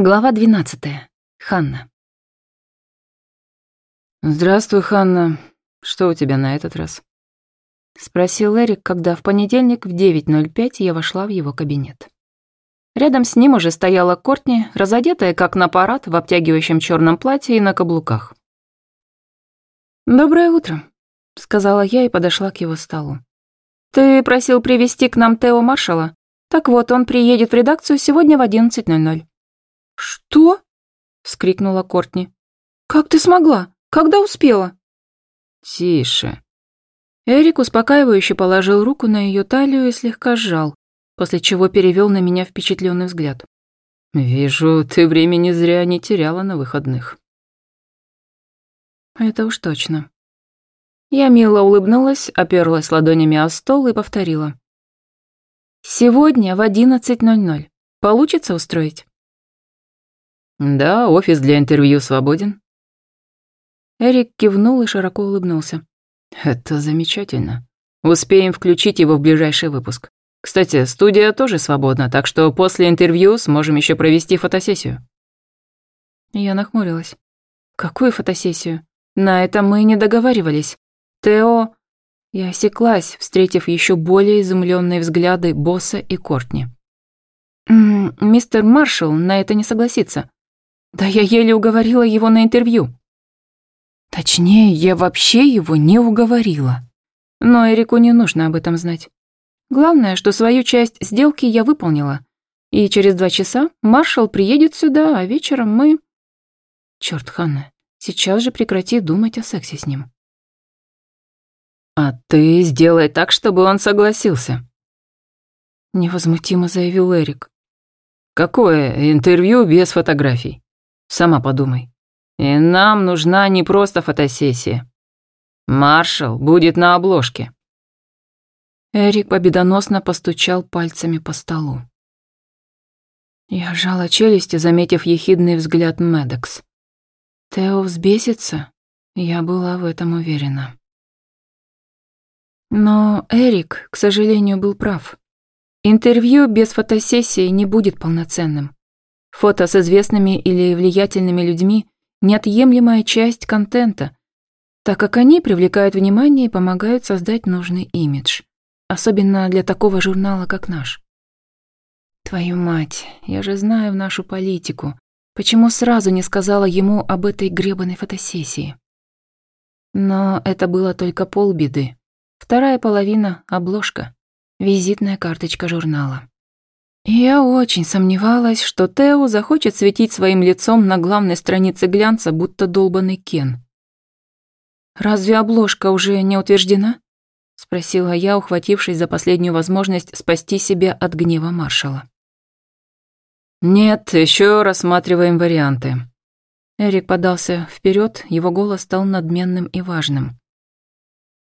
Глава 12. Ханна. «Здравствуй, Ханна. Что у тебя на этот раз?» Спросил Эрик, когда в понедельник в 9.05 я вошла в его кабинет. Рядом с ним уже стояла Кортни, разодетая как на парад в обтягивающем черном платье и на каблуках. «Доброе утро», — сказала я и подошла к его столу. «Ты просил привести к нам Тео Маршала? Так вот, он приедет в редакцию сегодня в 11.00». «Что?» — вскрикнула Кортни. «Как ты смогла? Когда успела?» «Тише». Эрик успокаивающе положил руку на ее талию и слегка сжал, после чего перевел на меня впечатленный взгляд. «Вижу, ты времени зря не теряла на выходных». Это уж точно. Я мило улыбнулась, оперлась ладонями о стол и повторила. «Сегодня в 11.00. Получится устроить?» «Да, офис для интервью свободен». Эрик кивнул и широко улыбнулся. «Это замечательно. Успеем включить его в ближайший выпуск. Кстати, студия тоже свободна, так что после интервью сможем еще провести фотосессию». Я нахмурилась. «Какую фотосессию? На это мы не договаривались. Тео...» Я осеклась, встретив еще более изумленные взгляды босса и Кортни. «М -м, «Мистер Маршалл на это не согласится. Да я еле уговорила его на интервью. Точнее, я вообще его не уговорила. Но Эрику не нужно об этом знать. Главное, что свою часть сделки я выполнила. И через два часа маршал приедет сюда, а вечером мы... Чёрт, Ханна, сейчас же прекрати думать о сексе с ним. А ты сделай так, чтобы он согласился. Невозмутимо заявил Эрик. Какое интервью без фотографий? Сама подумай. И нам нужна не просто фотосессия. Маршал будет на обложке. Эрик победоносно постучал пальцами по столу. Я сжала челюсти, заметив ехидный взгляд Медекс. Тео взбесится, я была в этом уверена. Но Эрик, к сожалению, был прав. Интервью без фотосессии не будет полноценным. Фото с известными или влиятельными людьми – неотъемлемая часть контента, так как они привлекают внимание и помогают создать нужный имидж, особенно для такого журнала, как наш. Твою мать, я же знаю нашу политику. Почему сразу не сказала ему об этой гребаной фотосессии? Но это было только полбеды. Вторая половина – обложка, визитная карточка журнала. Я очень сомневалась, что Тео захочет светить своим лицом на главной странице глянца, будто долбанный Кен. «Разве обложка уже не утверждена?» — спросила я, ухватившись за последнюю возможность спасти себя от гнева маршала. «Нет, еще рассматриваем варианты». Эрик подался вперед, его голос стал надменным и важным.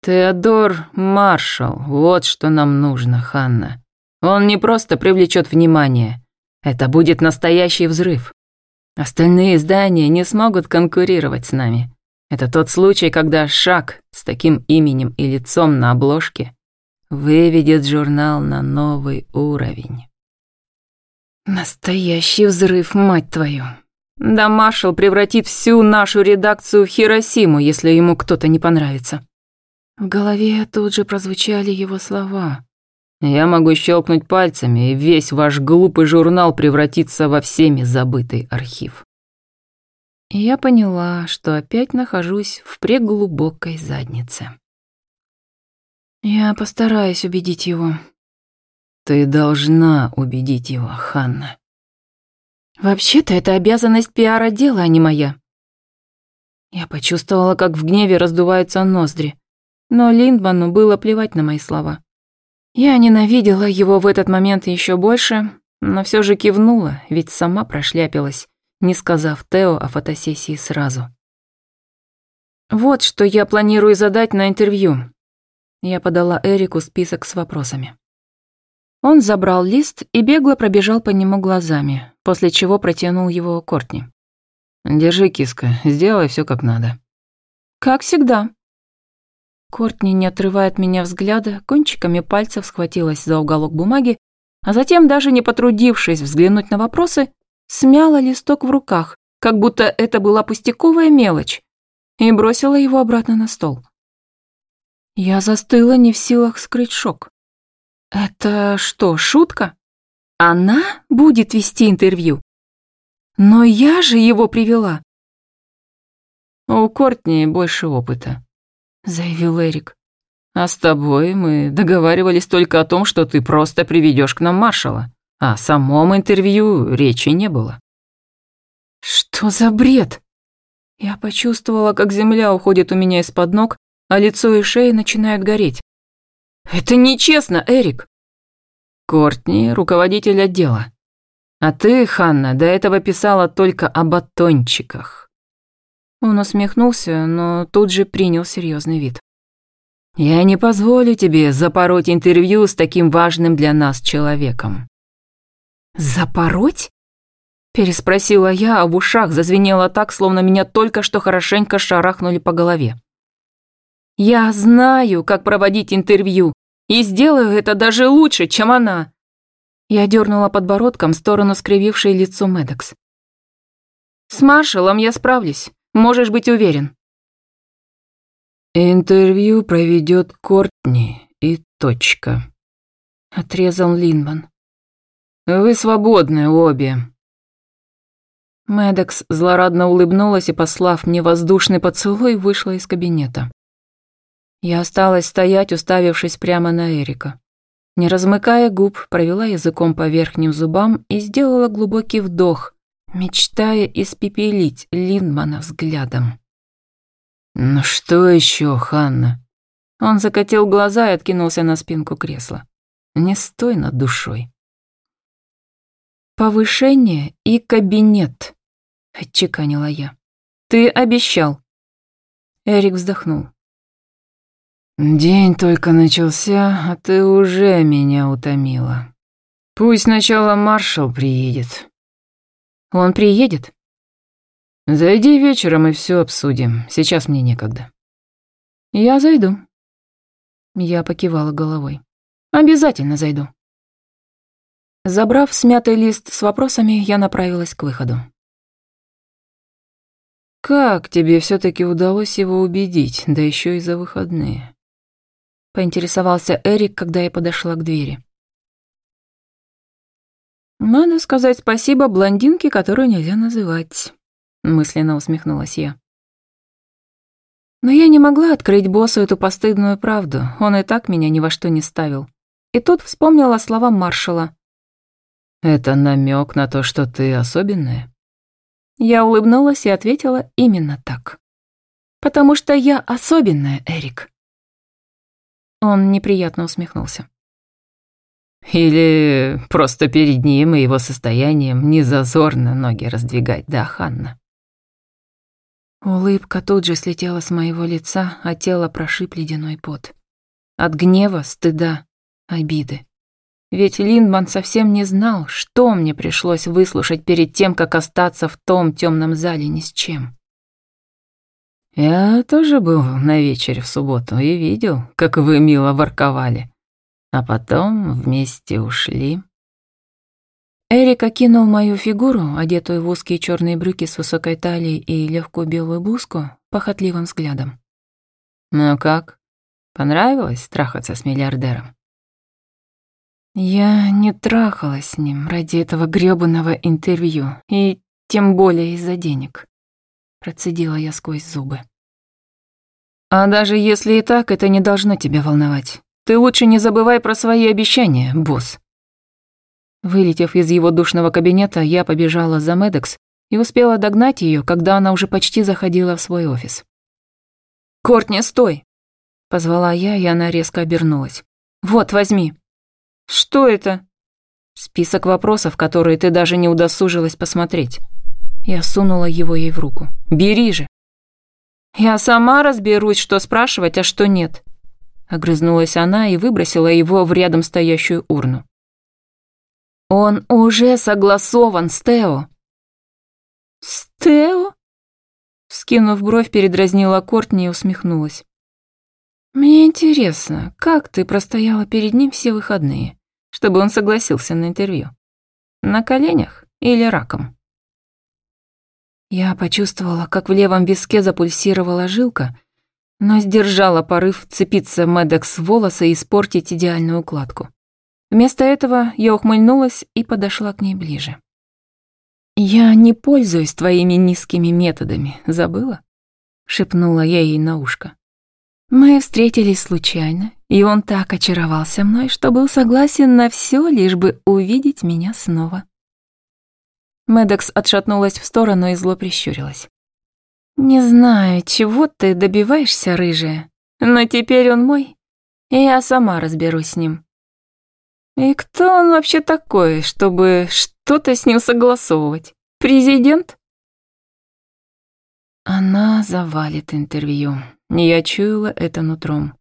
«Теодор Маршал, вот что нам нужно, Ханна. Он не просто привлечет внимание. Это будет настоящий взрыв. Остальные издания не смогут конкурировать с нами. Это тот случай, когда шаг с таким именем и лицом на обложке выведет журнал на новый уровень. Настоящий взрыв, мать твою. Да маршал превратит всю нашу редакцию в Хиросиму, если ему кто-то не понравится. В голове тут же прозвучали его слова. Я могу щелкнуть пальцами, и весь ваш глупый журнал превратится во всеми забытый архив. Я поняла, что опять нахожусь в преглубокой заднице. Я постараюсь убедить его. Ты должна убедить его, Ханна. Вообще-то это обязанность пиара дела, а не моя. Я почувствовала, как в гневе раздуваются ноздри, но Линдману было плевать на мои слова. Я ненавидела его в этот момент еще больше, но все же кивнула, ведь сама прошляпилась, не сказав Тео о фотосессии сразу. «Вот что я планирую задать на интервью». Я подала Эрику список с вопросами. Он забрал лист и бегло пробежал по нему глазами, после чего протянул его Кортни. «Держи, киска, сделай все как надо». «Как всегда», Кортни, не отрывая от меня взгляда, кончиками пальцев схватилась за уголок бумаги, а затем, даже не потрудившись взглянуть на вопросы, смяла листок в руках, как будто это была пустяковая мелочь, и бросила его обратно на стол. Я застыла не в силах скрыть шок. Это что, шутка? Она будет вести интервью? Но я же его привела. У Кортни больше опыта, заявил Эрик. А с тобой мы договаривались только о том, что ты просто приведешь к нам маршала. О самом интервью речи не было. Что за бред? Я почувствовала, как земля уходит у меня из-под ног, а лицо и шея начинают гореть. Это нечестно, Эрик. Кортни — руководитель отдела. А ты, Ханна, до этого писала только о батончиках. Он усмехнулся, но тут же принял серьезный вид. Я не позволю тебе запороть интервью с таким важным для нас человеком. Запороть? Переспросила я, а в ушах зазвенело так, словно меня только что хорошенько шарахнули по голове. Я знаю, как проводить интервью, и сделаю это даже лучше, чем она. Я дернула подбородком в сторону скривившей лицо Медекс. С маршалом я справлюсь, можешь быть уверен. Интервью проведет Кортни и точка. Отрезал Линман. Вы свободны обе. Медекс злорадно улыбнулась и, послав мне воздушный поцелуй, вышла из кабинета. Я осталась стоять, уставившись прямо на Эрика. Не размыкая губ, провела языком по верхним зубам и сделала глубокий вдох, мечтая испепелить Линдмана взглядом. «Ну что еще, Ханна?» Он закатил глаза и откинулся на спинку кресла. «Не стой над душой». «Повышение и кабинет», — отчеканила я. «Ты обещал». Эрик вздохнул. «День только начался, а ты уже меня утомила. Пусть сначала маршал приедет». «Он приедет?» «Зайди вечером и все обсудим. Сейчас мне некогда». «Я зайду». Я покивала головой. «Обязательно зайду». Забрав смятый лист с вопросами, я направилась к выходу. «Как тебе все таки удалось его убедить, да еще и за выходные?» Поинтересовался Эрик, когда я подошла к двери. «Надо сказать спасибо блондинке, которую нельзя называть», — мысленно усмехнулась я. Но я не могла открыть боссу эту постыдную правду, он и так меня ни во что не ставил. И тут вспомнила слова маршала. Это намек на то, что ты особенная? Я улыбнулась и ответила именно так. Потому что я особенная, Эрик. Он неприятно усмехнулся. Или просто перед ним и его состоянием не зазорно ноги раздвигать, да, Ханна? Улыбка тут же слетела с моего лица, а тело прошиб ледяной пот. От гнева, стыда, обиды. Ведь Линдман совсем не знал, что мне пришлось выслушать перед тем, как остаться в том темном зале ни с чем. «Я тоже был на вечере в субботу и видел, как вы мило ворковали, а потом вместе ушли». Эрик окинул мою фигуру, одетую в узкие черные брюки с высокой талией и легкую белую блузку, похотливым взглядом. «Ну как? Понравилось трахаться с миллиардером?» Я не трахалась с ним ради этого грёбаного интервью, и тем более из-за денег. Процедила я сквозь зубы. А даже если и так, это не должно тебя волновать. Ты лучше не забывай про свои обещания, босс. Вылетев из его душного кабинета, я побежала за Медекс и успела догнать ее, когда она уже почти заходила в свой офис. «Кортни, стой!» — позвала я, и она резко обернулась. «Вот, возьми». «Что это?» «Список вопросов, которые ты даже не удосужилась посмотреть». Я сунула его ей в руку. «Бери же!» «Я сама разберусь, что спрашивать, а что нет», — огрызнулась она и выбросила его в рядом стоящую урну. «Он уже согласован с Тео». «С Тео?» Скинув бровь, передразнила Кортни и усмехнулась. Мне интересно, как ты простояла перед ним все выходные, чтобы он согласился на интервью? На коленях или раком. Я почувствовала, как в левом виске запульсировала жилка, но сдержала порыв цепиться Медекс в волосы и испортить идеальную укладку. Вместо этого я ухмыльнулась и подошла к ней ближе. «Я не пользуюсь твоими низкими методами, забыла?» — шепнула я ей на ушко. «Мы встретились случайно, и он так очаровался мной, что был согласен на все, лишь бы увидеть меня снова». Медекс отшатнулась в сторону и зло прищурилась. «Не знаю, чего ты добиваешься, рыжая, но теперь он мой, и я сама разберусь с ним. И кто он вообще такой, чтобы что-то с ним согласовывать? Президент?» Она завалит интервью. Я чуяла это нутром.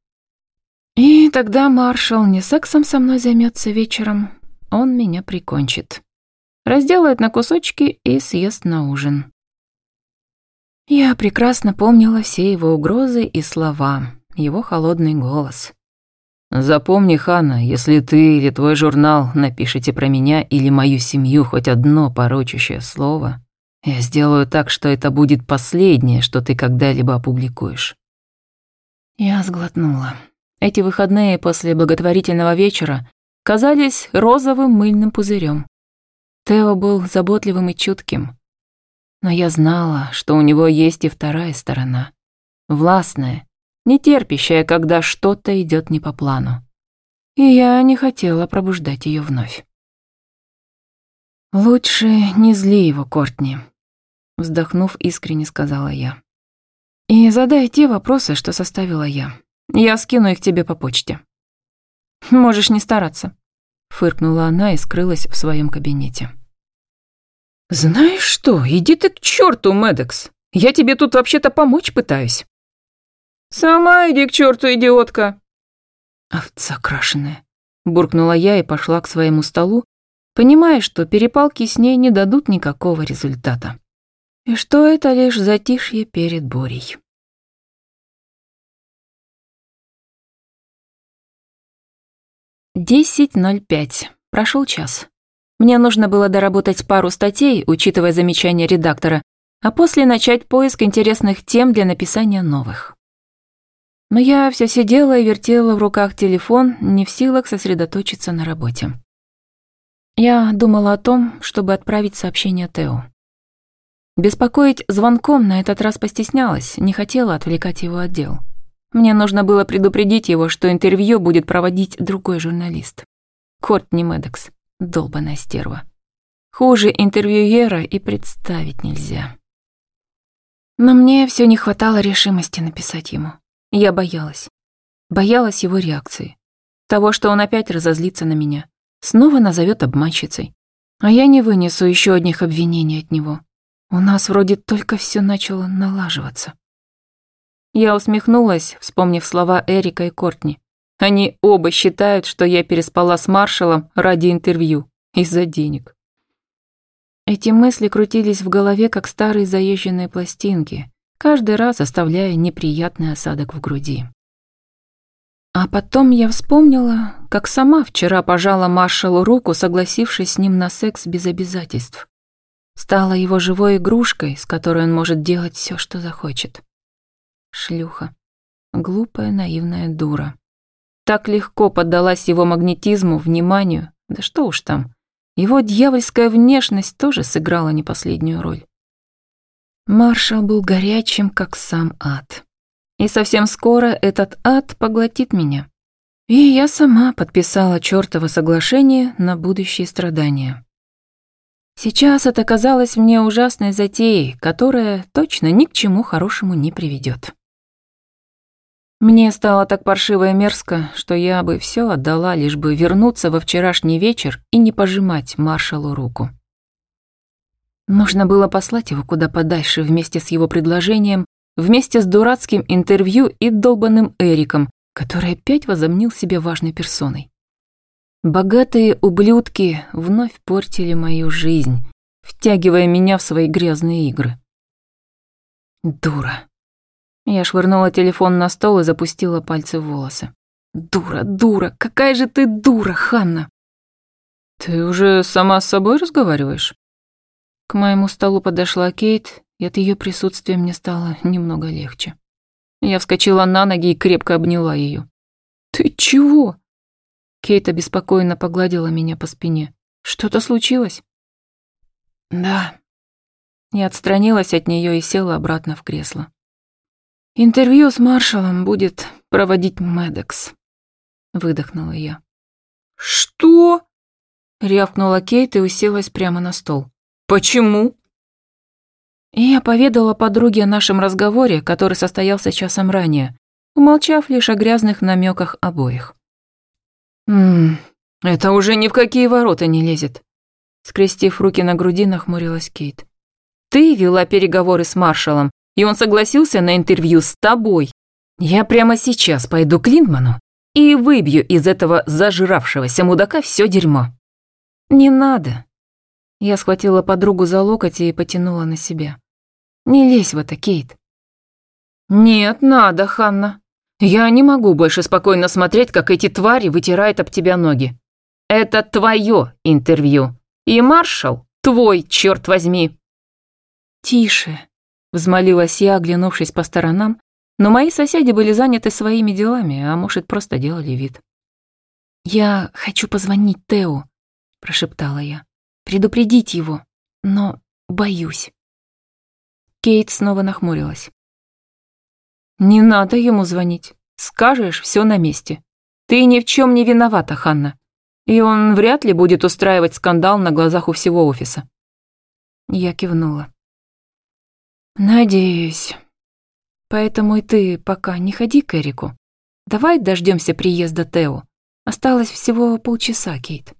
И тогда маршал не сексом со мной займется вечером, он меня прикончит. Разделает на кусочки и съест на ужин. Я прекрасно помнила все его угрозы и слова, его холодный голос. «Запомни, Хана, если ты или твой журнал напишите про меня или мою семью хоть одно порочащее слово, я сделаю так, что это будет последнее, что ты когда-либо опубликуешь». Я сглотнула. Эти выходные после благотворительного вечера казались розовым мыльным пузырем. Тео был заботливым и чутким. Но я знала, что у него есть и вторая сторона. Властная, не терпящая, когда что-то идет не по плану. И я не хотела пробуждать ее вновь. «Лучше не зли его, Кортни», Вздохнув, искренне сказала я. «И задай те вопросы, что составила я. Я скину их тебе по почте». «Можешь не стараться», — фыркнула она и скрылась в своем кабинете. «Знаешь что, иди ты к черту, Медекс. Я тебе тут вообще-то помочь пытаюсь». «Сама иди к черту, идиотка!» «Овца крашеная», — буркнула я и пошла к своему столу, понимая, что перепалки с ней не дадут никакого результата и что это лишь затишье перед бурей. Десять ноль пять. Прошел час. Мне нужно было доработать пару статей, учитывая замечания редактора, а после начать поиск интересных тем для написания новых. Но я все сидела и вертела в руках телефон, не в силах сосредоточиться на работе. Я думала о том, чтобы отправить сообщение Тео. Беспокоить звонком на этот раз постеснялась, не хотела отвлекать его от дел. Мне нужно было предупредить его, что интервью будет проводить другой журналист. Кортни Медекс, долбаная стерва. Хуже интервьюера и представить нельзя. Но мне все не хватало решимости написать ему. Я боялась. Боялась его реакции. Того, что он опять разозлится на меня. Снова назовет обманщицей. А я не вынесу еще одних обвинений от него. У нас вроде только все начало налаживаться. Я усмехнулась, вспомнив слова Эрика и Кортни. Они оба считают, что я переспала с маршалом ради интервью, из-за денег. Эти мысли крутились в голове, как старые заезженные пластинки, каждый раз оставляя неприятный осадок в груди. А потом я вспомнила, как сама вчера пожала маршалу руку, согласившись с ним на секс без обязательств. Стала его живой игрушкой, с которой он может делать все, что захочет. Шлюха. Глупая, наивная дура. Так легко поддалась его магнетизму, вниманию. Да что уж там. Его дьявольская внешность тоже сыграла не последнюю роль. Маршал был горячим, как сам ад. И совсем скоро этот ад поглотит меня. И я сама подписала чёртово соглашение на будущие страдания. Сейчас это казалось мне ужасной затеей, которая точно ни к чему хорошему не приведет. Мне стало так паршиво и мерзко, что я бы все отдала, лишь бы вернуться во вчерашний вечер и не пожимать маршалу руку. Нужно было послать его куда подальше вместе с его предложением, вместе с дурацким интервью и долбанным Эриком, который опять возомнил себя важной персоной. Богатые ублюдки вновь портили мою жизнь, втягивая меня в свои грязные игры. Дура. Я швырнула телефон на стол и запустила пальцы в волосы. Дура, дура, какая же ты дура, Ханна. Ты уже сама с собой разговариваешь? К моему столу подошла Кейт, и от ее присутствия мне стало немного легче. Я вскочила на ноги и крепко обняла ее. «Ты чего?» Кейт обеспокоенно погладила меня по спине. «Что-то случилось?» «Да». Я отстранилась от нее и села обратно в кресло. «Интервью с маршалом будет проводить Медекс», — выдохнула я. «Что?» — рявкнула Кейт и уселась прямо на стол. «Почему?» И я поведала подруге о нашем разговоре, который состоялся часом ранее, умолчав лишь о грязных намеках обоих. «Ммм, это уже ни в какие ворота не лезет», скрестив руки на груди, нахмурилась Кейт. «Ты вела переговоры с маршалом, и он согласился на интервью с тобой. Я прямо сейчас пойду к Линдману и выбью из этого зажиравшегося мудака все дерьмо». «Не надо». Я схватила подругу за локоть и потянула на себя. Не лезь в это, Кейт. Нет, надо, Ханна. Я не могу больше спокойно смотреть, как эти твари вытирают об тебя ноги. Это твое интервью. И маршал твой, черт возьми. Тише, взмолилась я, оглянувшись по сторонам, но мои соседи были заняты своими делами, а может, просто делали вид. «Я хочу позвонить Тео», — прошептала я. «Предупредить его, но боюсь». Кейт снова нахмурилась. «Не надо ему звонить. Скажешь, все на месте. Ты ни в чем не виновата, Ханна. И он вряд ли будет устраивать скандал на глазах у всего офиса». Я кивнула. «Надеюсь. Поэтому и ты пока не ходи к Эрику. Давай дождемся приезда Тео. Осталось всего полчаса, Кейт».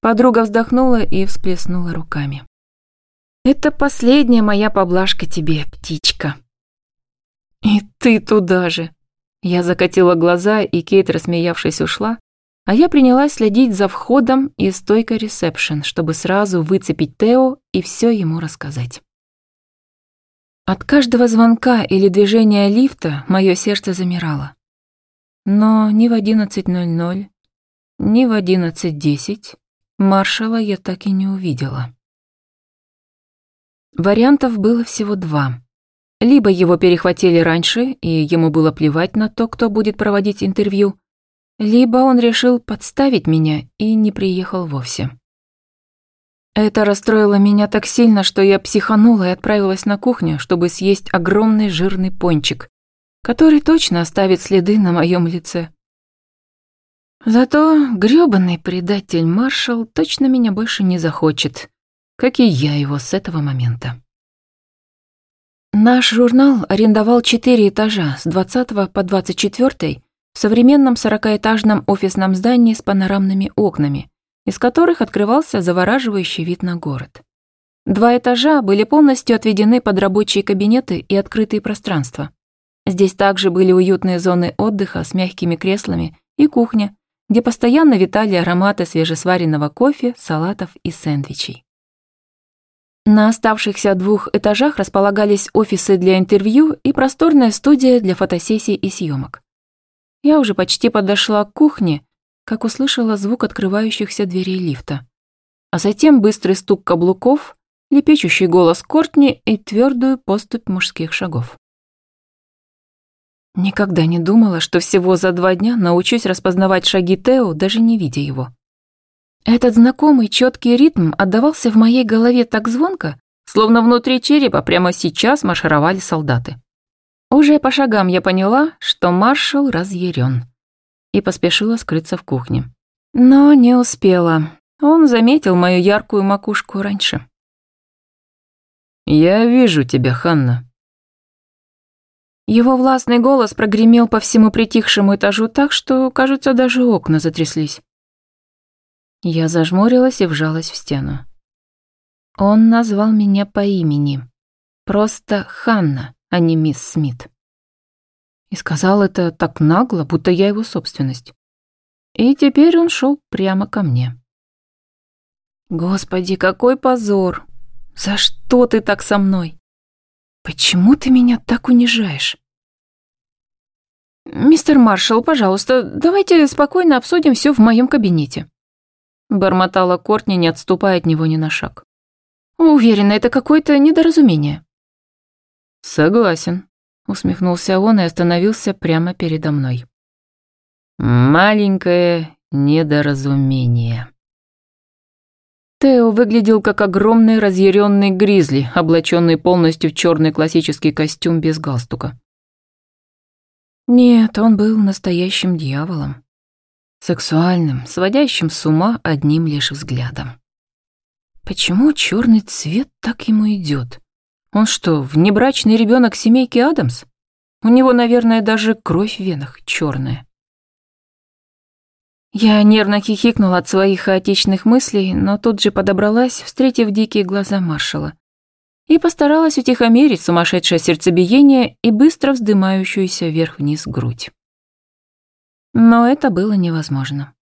Подруга вздохнула и всплеснула руками. Это последняя моя поблажка тебе, птичка. И ты туда же. Я закатила глаза, и Кейт, рассмеявшись, ушла, а я принялась следить за входом и стойкой ресепшн, чтобы сразу выцепить Тео и все ему рассказать. От каждого звонка или движения лифта мое сердце замирало. Но ни в 11.00, ни в 11.10 маршала я так и не увидела. Вариантов было всего два. Либо его перехватили раньше, и ему было плевать на то, кто будет проводить интервью, либо он решил подставить меня и не приехал вовсе. Это расстроило меня так сильно, что я психанула и отправилась на кухню, чтобы съесть огромный жирный пончик, который точно оставит следы на моем лице. Зато грёбаный предатель Маршал точно меня больше не захочет, как и я его с этого момента. Наш журнал арендовал четыре этажа с 20 по 24 в современном 40-этажном офисном здании с панорамными окнами, из которых открывался завораживающий вид на город. Два этажа были полностью отведены под рабочие кабинеты и открытые пространства. Здесь также были уютные зоны отдыха с мягкими креслами и кухня, где постоянно витали ароматы свежесваренного кофе, салатов и сэндвичей. На оставшихся двух этажах располагались офисы для интервью и просторная студия для фотосессий и съемок. Я уже почти подошла к кухне, как услышала звук открывающихся дверей лифта. А затем быстрый стук каблуков, лепечущий голос Кортни и твердую поступь мужских шагов. Никогда не думала, что всего за два дня научусь распознавать шаги Тео, даже не видя его. Этот знакомый четкий ритм отдавался в моей голове так звонко, словно внутри черепа прямо сейчас маршировали солдаты. Уже по шагам я поняла, что маршал разъярен, и поспешила скрыться в кухне. Но не успела. Он заметил мою яркую макушку раньше. «Я вижу тебя, Ханна». Его властный голос прогремел по всему притихшему этажу так, что, кажется, даже окна затряслись. Я зажмурилась и вжалась в стену. Он назвал меня по имени. Просто Ханна, а не мисс Смит. И сказал это так нагло, будто я его собственность. И теперь он шел прямо ко мне. Господи, какой позор! За что ты так со мной? Почему ты меня так унижаешь? Мистер Маршалл, пожалуйста, давайте спокойно обсудим все в моем кабинете. Бормотала Кортни, не отступая от него ни на шаг. Уверена, это какое-то недоразумение. Согласен, усмехнулся он и остановился прямо передо мной. Маленькое недоразумение. Тео выглядел как огромный разъяренный гризли, облаченный полностью в черный классический костюм без галстука. Нет, он был настоящим дьяволом. Сексуальным, сводящим с ума одним лишь взглядом. Почему черный цвет так ему идет? Он что, внебрачный ребенок семейки Адамс? У него, наверное, даже кровь в венах черная. Я нервно хихикнула от своих хаотичных мыслей, но тут же подобралась, встретив дикие глаза маршала, и постаралась утихомирить сумасшедшее сердцебиение и быстро вздымающуюся вверх-вниз грудь. Но это было невозможно.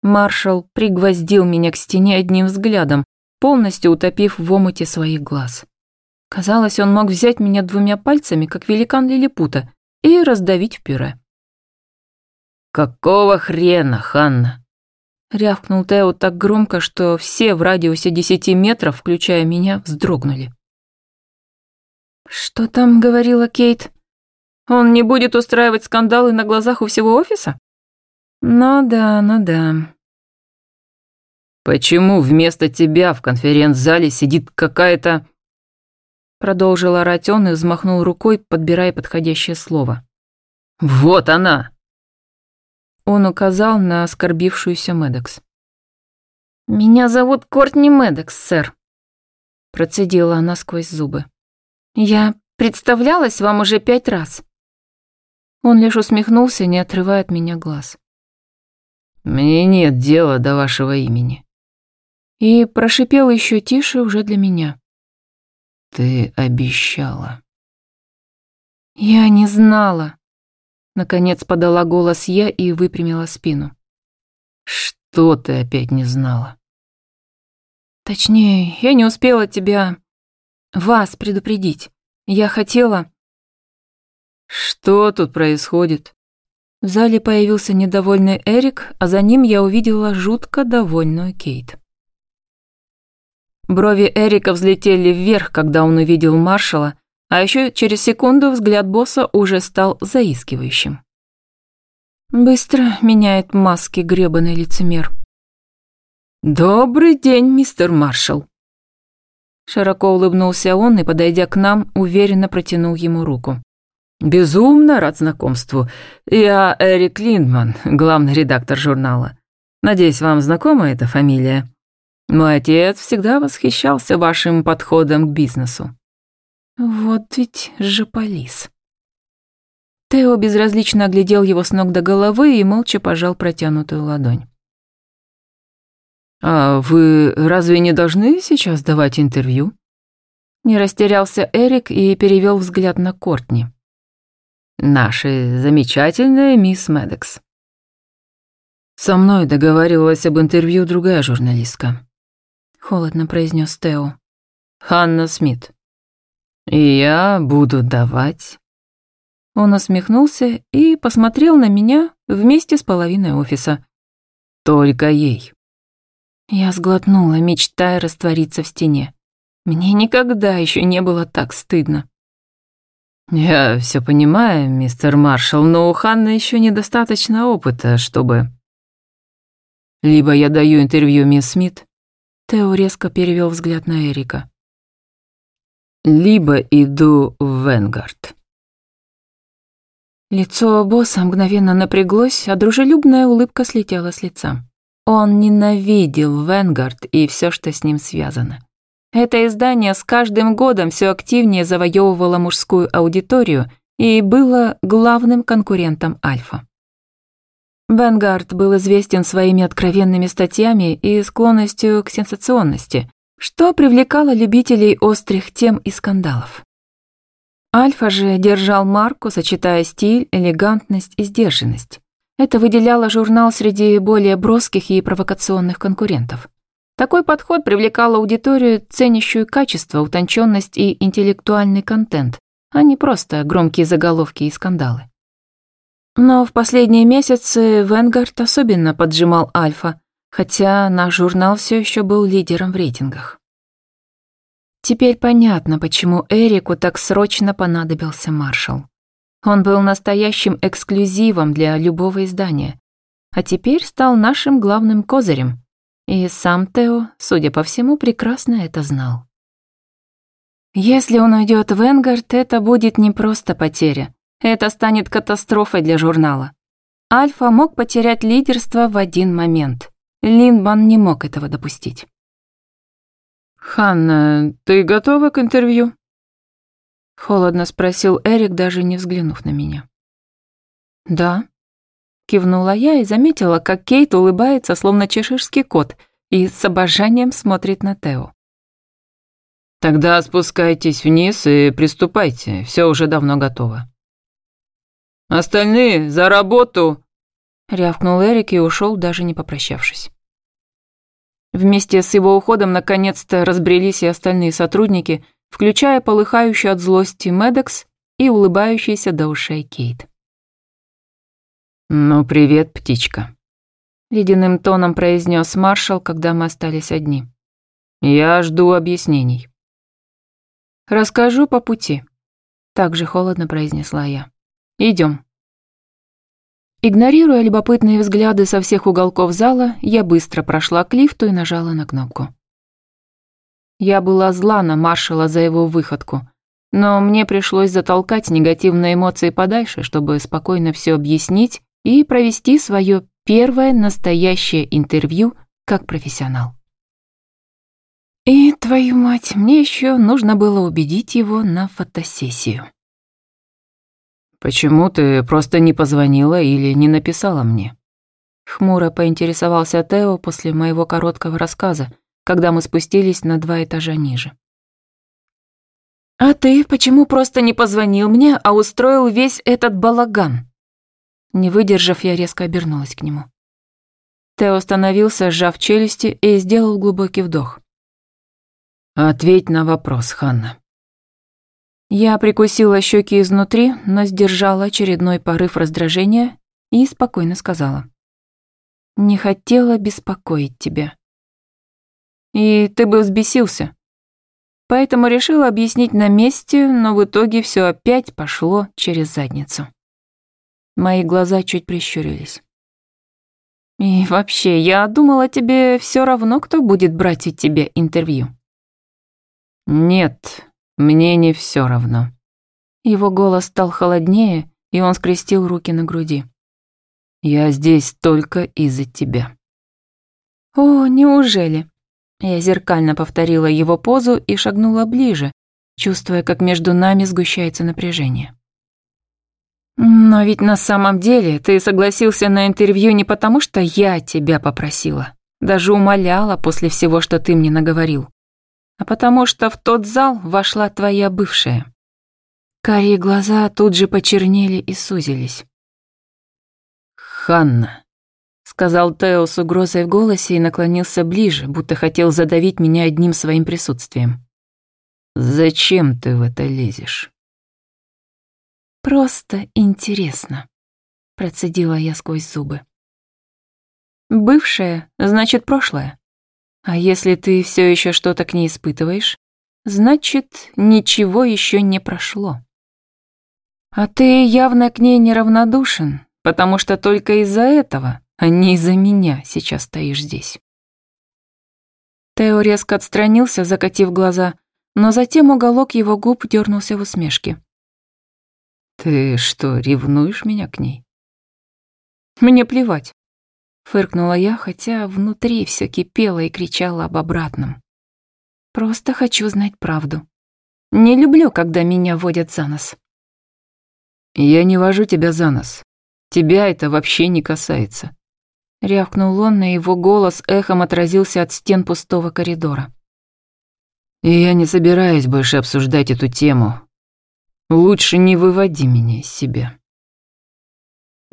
Маршал пригвоздил меня к стене одним взглядом, полностью утопив в омуте своих глаз. Казалось, он мог взять меня двумя пальцами, как великан лилипута, и раздавить в пюре. «Какого хрена, Ханна?» Рявкнул Тео так громко, что все в радиусе десяти метров, включая меня, вздрогнули. «Что там говорила Кейт? Он не будет устраивать скандалы на глазах у всего офиса?» «Ну да, ну да». «Почему вместо тебя в конференц-зале сидит какая-то...» Продолжил орать он и взмахнул рукой, подбирая подходящее слово. «Вот она!» Он указал на оскорбившуюся Медекс. «Меня зовут Кортни Медекс, сэр», — процедила она сквозь зубы. «Я представлялась вам уже пять раз». Он лишь усмехнулся, не отрывая от меня глаз. «Мне нет дела до вашего имени». И прошипел еще тише уже для меня. «Ты обещала». «Я не знала», Наконец подала голос я и выпрямила спину. «Что ты опять не знала?» «Точнее, я не успела тебя... вас предупредить. Я хотела...» «Что тут происходит?» В зале появился недовольный Эрик, а за ним я увидела жутко довольную Кейт. Брови Эрика взлетели вверх, когда он увидел маршала, а еще через секунду взгляд босса уже стал заискивающим. Быстро меняет маски грёбаный лицемер. «Добрый день, мистер Маршалл!» Широко улыбнулся он и, подойдя к нам, уверенно протянул ему руку. «Безумно рад знакомству. Я Эрик Линдман, главный редактор журнала. Надеюсь, вам знакома эта фамилия? Мой отец всегда восхищался вашим подходом к бизнесу. Вот ведь жополис. Тео безразлично оглядел его с ног до головы и молча пожал протянутую ладонь. «А вы разве не должны сейчас давать интервью?» Не растерялся Эрик и перевел взгляд на Кортни. «Наша замечательная мисс Медекс». «Со мной договаривалась об интервью другая журналистка», — холодно произнес Тео. «Ханна Смит». И я буду давать. Он усмехнулся и посмотрел на меня вместе с половиной офиса. Только ей. Я сглотнула, мечтая раствориться в стене. Мне никогда еще не было так стыдно. Я все понимаю, мистер Маршалл, но у Ханны еще недостаточно опыта, чтобы... Либо я даю интервью мисс Смит. Тео резко перевел взгляд на Эрика либо иду в Венгард. Лицо босса мгновенно напряглось, а дружелюбная улыбка слетела с лица. Он ненавидел Венгард и все, что с ним связано. Это издание с каждым годом все активнее завоевывало мужскую аудиторию и было главным конкурентом Альфа. Венгард был известен своими откровенными статьями и склонностью к сенсационности, что привлекало любителей острых тем и скандалов. Альфа же держал марку, сочетая стиль, элегантность и сдержанность. Это выделяло журнал среди более броских и провокационных конкурентов. Такой подход привлекал аудиторию, ценящую качество, утонченность и интеллектуальный контент, а не просто громкие заголовки и скандалы. Но в последние месяцы Венгард особенно поджимал Альфа, хотя наш журнал все еще был лидером в рейтингах. Теперь понятно, почему Эрику так срочно понадобился маршал. Он был настоящим эксклюзивом для любого издания, а теперь стал нашим главным козырем. И сам Тео, судя по всему, прекрасно это знал. Если он уйдет в Энгард, это будет не просто потеря. Это станет катастрофой для журнала. Альфа мог потерять лидерство в один момент. Линдман не мог этого допустить. «Ханна, ты готова к интервью?» Холодно спросил Эрик, даже не взглянув на меня. «Да», — кивнула я и заметила, как Кейт улыбается, словно чеширский кот, и с обожанием смотрит на Тео. «Тогда спускайтесь вниз и приступайте, все уже давно готово». «Остальные за работу!» — рявкнул Эрик и ушел, даже не попрощавшись. Вместе с его уходом наконец-то разбрелись и остальные сотрудники, включая полыхающую от злости Медекс и улыбающийся до ушей Кейт. «Ну, привет, птичка», — ледяным тоном произнес маршал, когда мы остались одни. «Я жду объяснений». «Расскажу по пути», — также холодно произнесла я. Идем. Игнорируя любопытные взгляды со всех уголков зала, я быстро прошла к лифту и нажала на кнопку. Я была зла на маршала за его выходку, но мне пришлось затолкать негативные эмоции подальше, чтобы спокойно все объяснить и провести свое первое настоящее интервью как профессионал. И, твою мать, мне еще нужно было убедить его на фотосессию. «Почему ты просто не позвонила или не написала мне?» Хмуро поинтересовался Тео после моего короткого рассказа, когда мы спустились на два этажа ниже. «А ты почему просто не позвонил мне, а устроил весь этот балаган?» Не выдержав, я резко обернулась к нему. Тео остановился, сжав челюсти, и сделал глубокий вдох. «Ответь на вопрос, Ханна. Я прикусила щеки изнутри, но сдержала очередной порыв раздражения и спокойно сказала. «Не хотела беспокоить тебя. И ты бы взбесился. Поэтому решила объяснить на месте, но в итоге все опять пошло через задницу». Мои глаза чуть прищурились. «И вообще, я думала, тебе все равно, кто будет брать у тебя интервью». «Нет», мне не все равно. Его голос стал холоднее, и он скрестил руки на груди. Я здесь только из-за тебя. О, неужели? Я зеркально повторила его позу и шагнула ближе, чувствуя, как между нами сгущается напряжение. Но ведь на самом деле ты согласился на интервью не потому, что я тебя попросила, даже умоляла после всего, что ты мне наговорил а потому что в тот зал вошла твоя бывшая. Карие глаза тут же почернели и сузились. «Ханна», — сказал Тео с угрозой в голосе и наклонился ближе, будто хотел задавить меня одним своим присутствием. «Зачем ты в это лезешь?» «Просто интересно», — процедила я сквозь зубы. «Бывшая, значит, прошлое. А если ты все еще что-то к ней испытываешь, значит, ничего еще не прошло. А ты явно к ней неравнодушен, потому что только из-за этого, а не из-за меня сейчас стоишь здесь. Тео резко отстранился, закатив глаза, но затем уголок его губ дернулся в усмешке. «Ты что, ревнуешь меня к ней?» «Мне плевать. Фыркнула я, хотя внутри все кипело и кричало об обратном. Просто хочу знать правду. Не люблю, когда меня водят за нос. Я не вожу тебя за нос. Тебя это вообще не касается. Рявкнул он, и его голос эхом отразился от стен пустого коридора. И я не собираюсь больше обсуждать эту тему. Лучше не выводи меня из себя.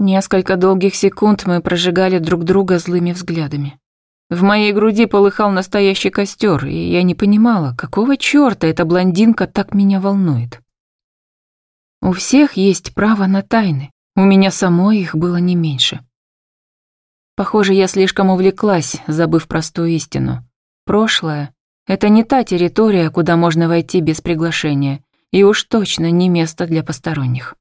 Несколько долгих секунд мы прожигали друг друга злыми взглядами. В моей груди полыхал настоящий костер, и я не понимала, какого чёрта эта блондинка так меня волнует. У всех есть право на тайны, у меня самой их было не меньше. Похоже, я слишком увлеклась, забыв простую истину. Прошлое — Это не та территория, куда можно войти без приглашения, и уж точно не место для посторонних.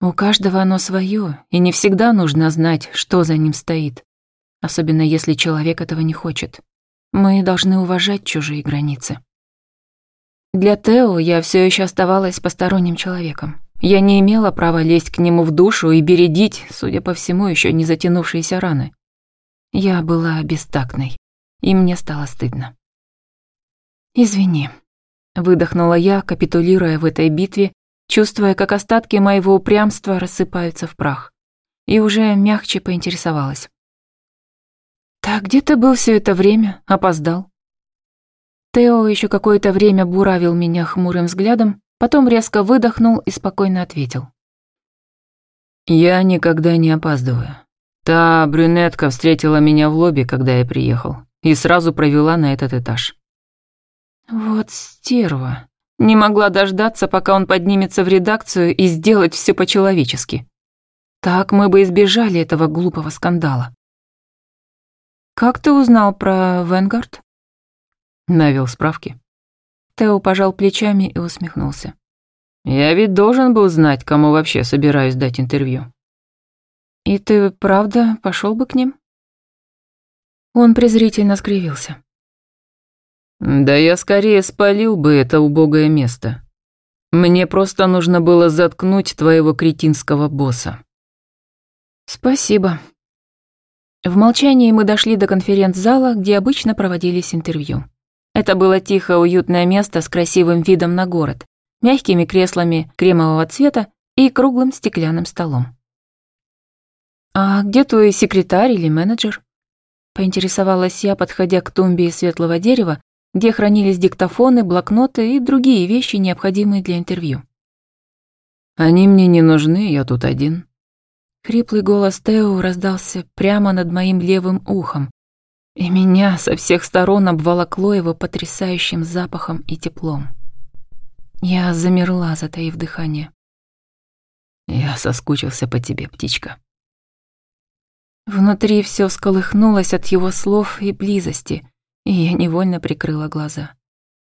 У каждого оно свое, и не всегда нужно знать, что за ним стоит, особенно если человек этого не хочет. Мы должны уважать чужие границы. Для Тео я все еще оставалась посторонним человеком. Я не имела права лезть к нему в душу и бередить, судя по всему, еще не затянувшиеся раны. Я была бестактной, и мне стало стыдно. «Извини», — выдохнула я, капитулируя в этой битве, чувствуя, как остатки моего упрямства рассыпаются в прах, и уже мягче поинтересовалась. «Так где ты был все это время? Опоздал?» Тео еще какое-то время буравил меня хмурым взглядом, потом резко выдохнул и спокойно ответил. «Я никогда не опаздываю. Та брюнетка встретила меня в лобби, когда я приехал, и сразу провела на этот этаж». «Вот стерва. Не могла дождаться, пока он поднимется в редакцию и сделать все по-человечески. Так мы бы избежали этого глупого скандала». «Как ты узнал про Венгард?» Навел справки. Тео пожал плечами и усмехнулся. «Я ведь должен был знать, кому вообще собираюсь дать интервью». «И ты правда пошел бы к ним?» Он презрительно скривился. «Да я скорее спалил бы это убогое место. Мне просто нужно было заткнуть твоего кретинского босса». «Спасибо». В молчании мы дошли до конференц-зала, где обычно проводились интервью. Это было тихое, уютное место с красивым видом на город, мягкими креслами кремового цвета и круглым стеклянным столом. «А где твой секретарь или менеджер?» Поинтересовалась я, подходя к тумбе из светлого дерева, где хранились диктофоны, блокноты и другие вещи, необходимые для интервью. «Они мне не нужны, я тут один». Хриплый голос Тео раздался прямо над моим левым ухом, и меня со всех сторон обволокло его потрясающим запахом и теплом. Я замерла, затаив дыхание. «Я соскучился по тебе, птичка». Внутри все всколыхнулось от его слов и близости, и я невольно прикрыла глаза.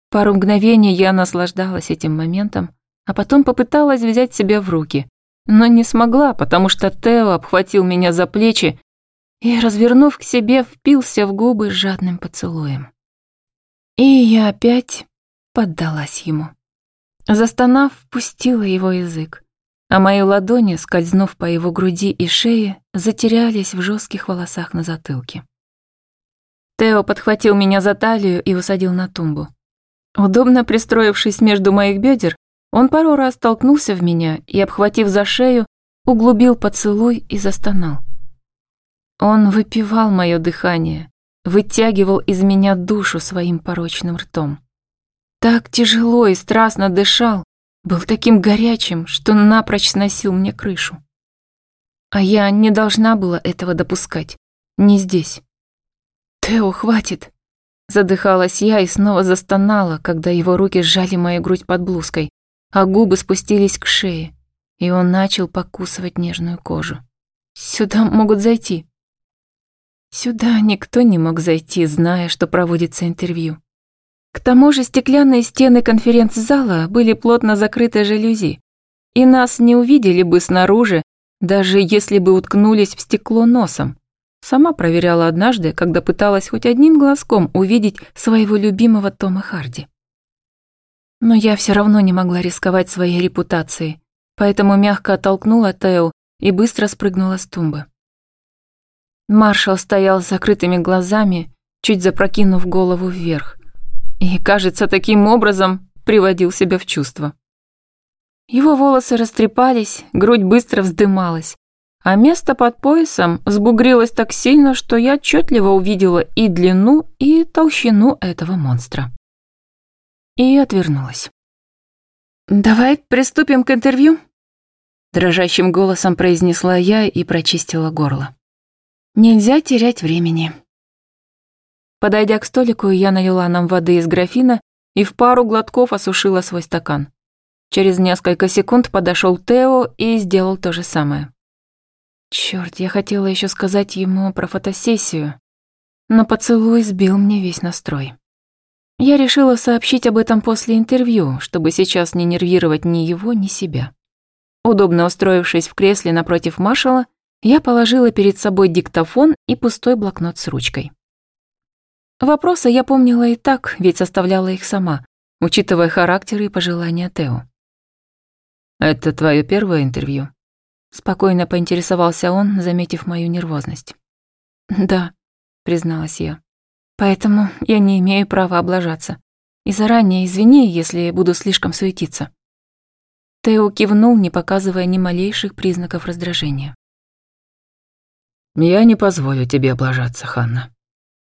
Пару мгновений я наслаждалась этим моментом, а потом попыталась взять себя в руки, но не смогла, потому что Тео обхватил меня за плечи и, развернув к себе, впился в губы жадным поцелуем. И я опять поддалась ему. Застонав, впустила его язык, а мои ладони, скользнув по его груди и шее, затерялись в жестких волосах на затылке. Тео подхватил меня за талию и усадил на тумбу. Удобно пристроившись между моих бедер, он пару раз толкнулся в меня и, обхватив за шею, углубил поцелуй и застонал. Он выпивал мое дыхание, вытягивал из меня душу своим порочным ртом. Так тяжело и страстно дышал, был таким горячим, что напрочь сносил мне крышу. А я не должна была этого допускать. Не здесь. «Тео, хватит!» Задыхалась я и снова застонала, когда его руки сжали мою грудь под блузкой, а губы спустились к шее, и он начал покусывать нежную кожу. «Сюда могут зайти», Сюда никто не мог зайти, зная, что проводится интервью. К тому же стеклянные стены конференц-зала были плотно закрыты жалюзи, и нас не увидели бы снаружи, даже если бы уткнулись в стекло носом. Сама проверяла однажды, когда пыталась хоть одним глазком увидеть своего любимого Тома Харди. Но я все равно не могла рисковать своей репутацией, поэтому мягко оттолкнула Тео и быстро спрыгнула с тумбы. Маршал стоял с закрытыми глазами, чуть запрокинув голову вверх. И, кажется, таким образом приводил себя в чувство. Его волосы растрепались, грудь быстро вздымалась, а место под поясом сбугрилось так сильно, что я отчетливо увидела и длину, и толщину этого монстра. И отвернулась. «Давай приступим к интервью?» Дрожащим голосом произнесла я и прочистила горло. Нельзя терять времени. Подойдя к столику, я налила нам воды из графина и в пару глотков осушила свой стакан. Через несколько секунд подошел Тео и сделал то же самое. Черт, я хотела еще сказать ему про фотосессию, но поцелуй сбил мне весь настрой. Я решила сообщить об этом после интервью, чтобы сейчас не нервировать ни его, ни себя. Удобно устроившись в кресле напротив маршала, я положила перед собой диктофон и пустой блокнот с ручкой. Вопросы я помнила и так, ведь составляла их сама, учитывая характеры и пожелания Тео. «Это твое первое интервью?» Спокойно поинтересовался он, заметив мою нервозность. «Да», — призналась я. «Поэтому я не имею права облажаться. И заранее извини, если буду слишком суетиться». Тео кивнул, не показывая ни малейших признаков раздражения. «Я не позволю тебе облажаться, Ханна»,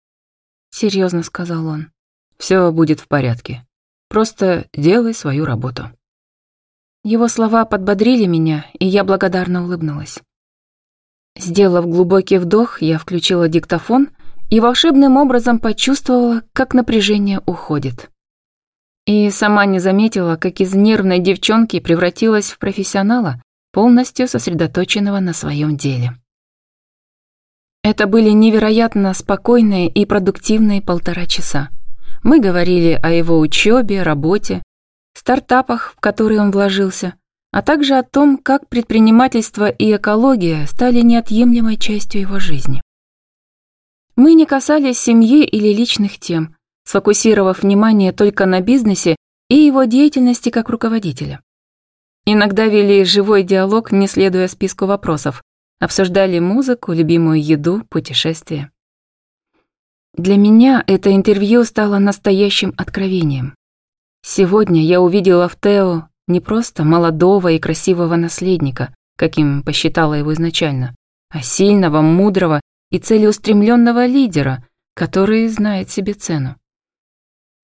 — серьезно сказал он. Все будет в порядке. Просто делай свою работу». Его слова подбодрили меня, и я благодарно улыбнулась. Сделав глубокий вдох, я включила диктофон и волшебным образом почувствовала, как напряжение уходит. И сама не заметила, как из нервной девчонки превратилась в профессионала, полностью сосредоточенного на своем деле. Это были невероятно спокойные и продуктивные полтора часа. Мы говорили о его учебе, работе, стартапах, в которые он вложился, а также о том, как предпринимательство и экология стали неотъемлемой частью его жизни. Мы не касались семьи или личных тем, сфокусировав внимание только на бизнесе и его деятельности как руководителя. Иногда вели живой диалог, не следуя списку вопросов, Обсуждали музыку, любимую еду, путешествия. Для меня это интервью стало настоящим откровением. Сегодня я увидела в Тео не просто молодого и красивого наследника, каким посчитала его изначально, а сильного, мудрого и целеустремленного лидера, который знает себе цену.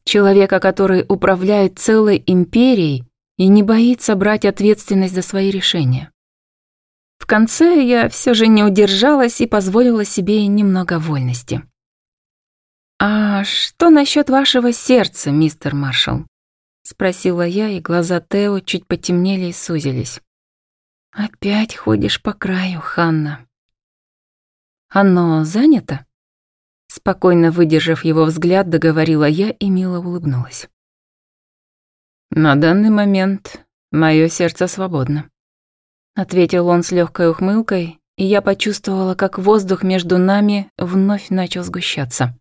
Человека, который управляет целой империей и не боится брать ответственность за свои решения. В конце я все же не удержалась и позволила себе немного вольности. «А что насчет вашего сердца, мистер Маршалл?» — спросила я, и глаза Тео чуть потемнели и сузились. «Опять ходишь по краю, Ханна». «Оно занято?» Спокойно выдержав его взгляд, договорила я и мило улыбнулась. «На данный момент мое сердце свободно», ответил он с легкой ухмылкой, и я почувствовала, как воздух между нами вновь начал сгущаться.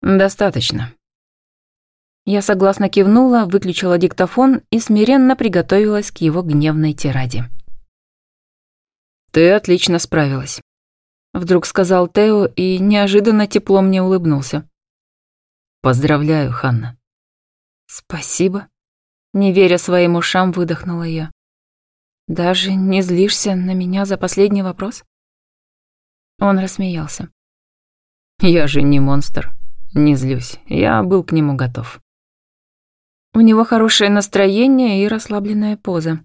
«Достаточно». Я согласно кивнула, выключила диктофон и смиренно приготовилась к его гневной тираде. «Ты отлично справилась», — вдруг сказал Тео и неожиданно тепло мне улыбнулся. «Поздравляю, Ханна». «Спасибо», — не веря своим ушам, выдохнула я. Даже не злишься на меня за последний вопрос? Он рассмеялся. Я же не монстр. Не злюсь. Я был к нему готов. У него хорошее настроение и расслабленная поза.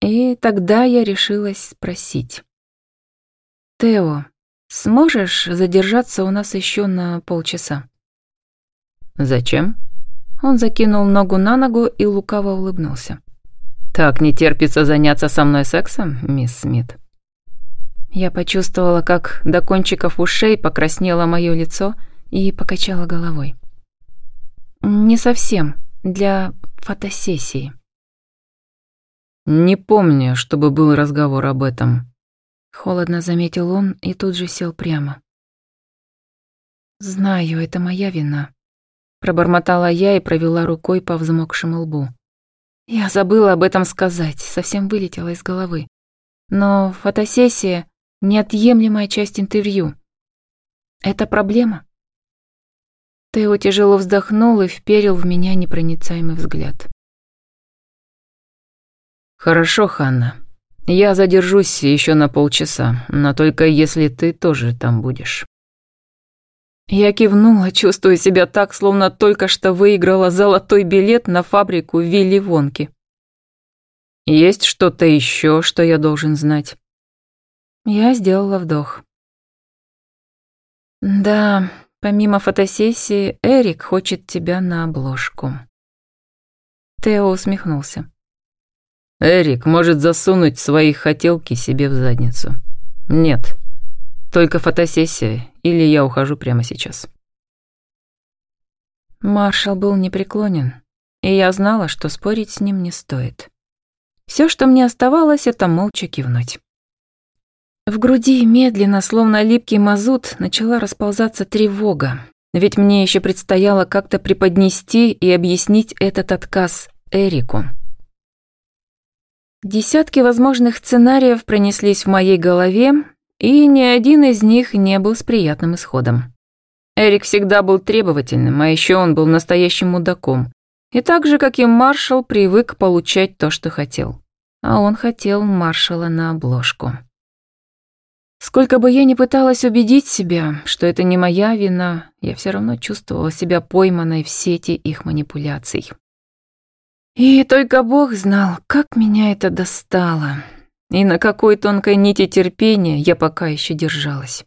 И тогда я решилась спросить. «Тео, сможешь задержаться у нас еще на полчаса?» «Зачем?» Он закинул ногу на ногу и лукаво улыбнулся. «Так не терпится заняться со мной сексом, мисс Смит?» Я почувствовала, как до кончиков ушей покраснело мое лицо и покачала головой. «Не совсем. Для фотосессии». «Не помню, чтобы был разговор об этом», — холодно заметил он и тут же сел прямо. «Знаю, это моя вина», — пробормотала я и провела рукой по взмокшему лбу. Я забыла об этом сказать, совсем вылетела из головы. Но фотосессия — неотъемлемая часть интервью. Это проблема? Тео тяжело вздохнул и вперил в меня непроницаемый взгляд. «Хорошо, Ханна. Я задержусь еще на полчаса, но только если ты тоже там будешь». Я кивнула, чувствуя себя так, словно только что выиграла золотой билет на фабрику Вилли Вонки. «Есть что-то еще, что я должен знать?» Я сделала вдох. «Да, помимо фотосессии, Эрик хочет тебя на обложку». Тео усмехнулся. «Эрик может засунуть свои хотелки себе в задницу. Нет, только фотосессия, или я ухожу прямо сейчас. Маршал был непреклонен, и я знала, что спорить с ним не стоит. Все, что мне оставалось, это молча кивнуть. В груди медленно, словно липкий мазут, начала расползаться тревога, ведь мне еще предстояло как-то преподнести и объяснить этот отказ Эрику. Десятки возможных сценариев пронеслись в моей голове, и ни один из них не был с приятным исходом. Эрик всегда был требовательным, а еще он был настоящим мудаком. И так же, как и маршал, привык получать то, что хотел. А он хотел маршала на обложку. Сколько бы я ни пыталась убедить себя, что это не моя вина, я все равно чувствовала себя пойманной в сети их манипуляций. И только Бог знал, как меня это достало, и на какой тонкой нити терпения я пока еще держалась.